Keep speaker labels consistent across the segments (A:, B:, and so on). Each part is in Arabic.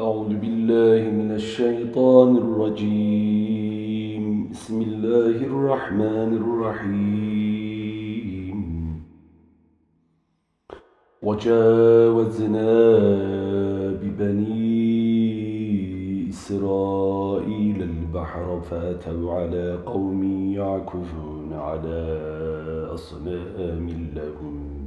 A: أعوذ بالله من الشيطان الرجيم. بسم الله الرحمن الرحيم. وجاوزنا ببني إسرائيل البحر فأتوا على قوم يعكفون على أصنام لهم.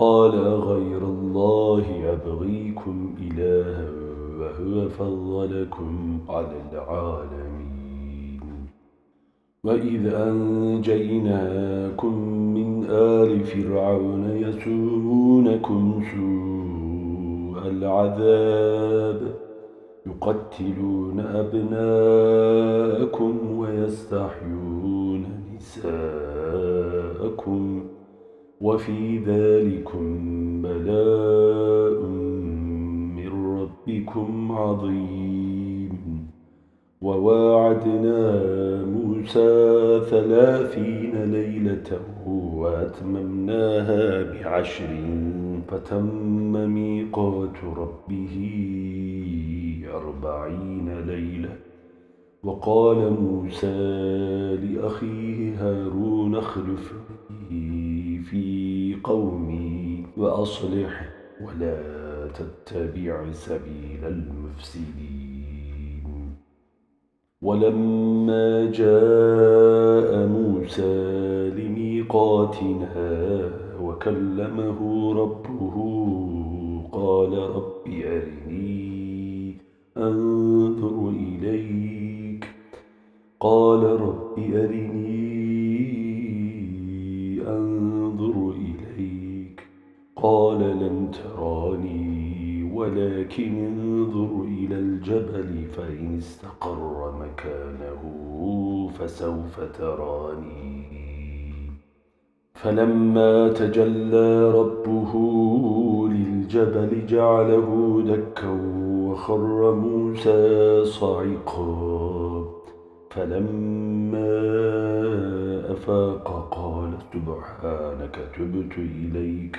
A: قال غير الله أبغيكم إلها وهو فضلكم على العالمين. وإذ أنجيناكم من آل فرعون يسومونكم سوء العذاب يقتلون أبناءكم ويستحيون نساءكم. وفي ذلكم بلاء من ربكم عظيم. وواعدنا موسى ثلاثين ليلة وأتممناها بعشر فتم ميقات ربه أربعين ليلة. وقال موسى لأخيه هارون اخلفني في قومي وأصلح ولا تتبع سبيل المفسدين. ولما جاء موسى لميقاتنا وكلمه ربه قال رب أرني أنظر إليك. قال رب أرني لن تراني ولكن انظر إلى الجبل فإن استقر مكانه فسوف تراني. فلما تجلى ربه للجبل جعله دكا وخر موسى صعقا فلما أفاق قال سبحانك تبت إليك.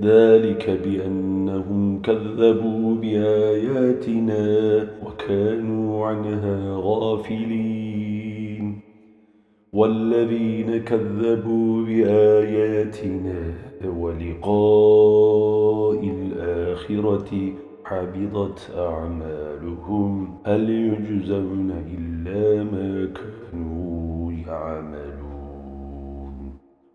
A: ذلك بأنهم كذبوا بآياتنا وكانوا عنها غافلين. والذين كذبوا بآياتنا ولقاء الآخرة حبضت أعمالهم هل يجزون إلا ما كانوا يعملون؟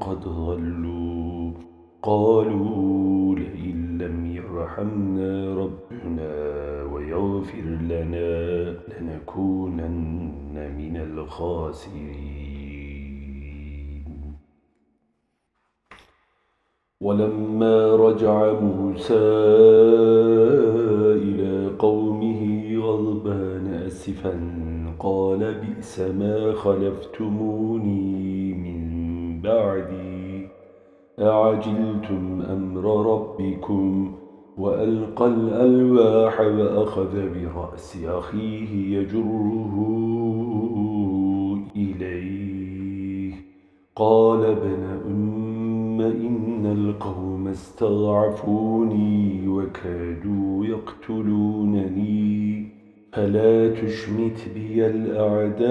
A: قد ضلوا قالوا لئن لم يرحمنا ربنا ويغفر لنا لنكونن من الخاسرين. ولما رجع موسى إلى قومه غضبان أسفا قال بئس ما خلفتموني من بعدي. أعجلتم أمر ربكم وألقى الألواح وأخذ برأس أخيه يجره إليه. قال ابن أم إن القوم استضعفوني وكادوا يقتلونني فلا تشمت بي الأعداء.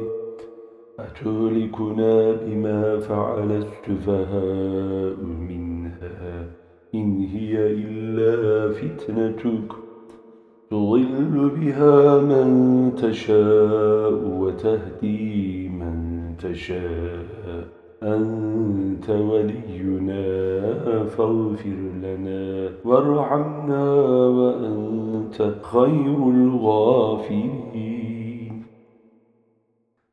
A: أتهلكنا بما فعل السفهاء منها. إن هي إلا فتنتك. تضل بها من تشاء وتهدي من تشاء. أنت ولينا فاغفر لنا وارحمنا وأنت خير الغافرين.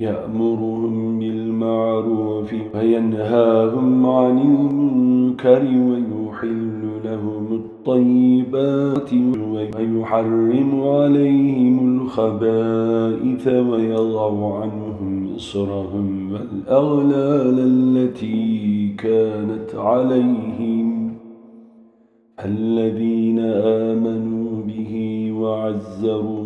A: يأمرهم بالمعروف وينهاهم عن المنكر ويحل لهم الطيبات ويحرم عليهم الخبائث ويضع عنهم إصرهم والأغلال التي كانت عليهم. الذين آمنوا به وعزروه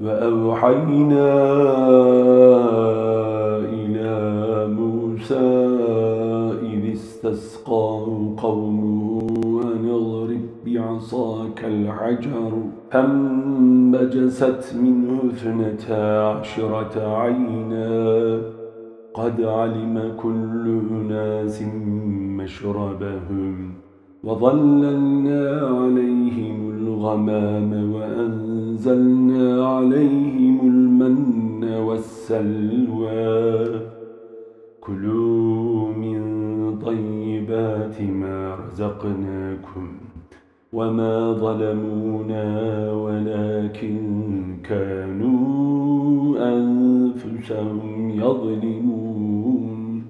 A: وأوحينا إلى موسى إذ استسقاه قومه أن بعصاك الحجر فانبجست منه اثنتا عشرة عينا قد علم كل أناس مشربهم وظللنا عليهم الغمام وأنزلنا عليهم المن والسلوى. كلوا من طيبات ما رزقناكم وما ظلمونا ولكن كانوا أنفسهم يظلمون.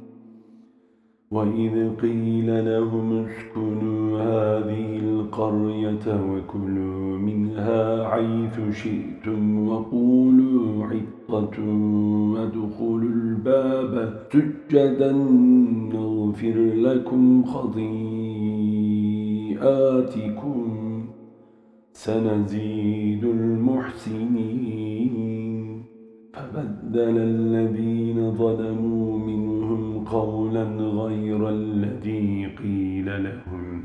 A: وإذ قيل لهم اسكنوا هذه القرية وكلوا منها حيث شئتم وقولوا حطة وادخلوا الباب سجدا نغفر لكم خطيئاتكم سنزيد المحسنين فبدل الذين ظلموا منهم قولا غير الذي قيل لهم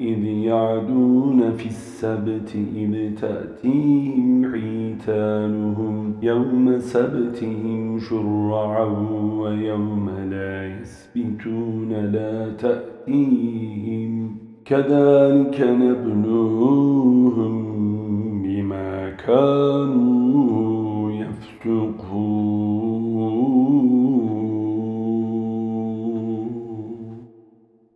A: إذ يعدون في السبت إذ تأتيهم حيتانهم يوم سبتهم شرعا ويوم لا يسبتون لا تأتيهم كذلك نبلوهم بما كانوا يفسقون.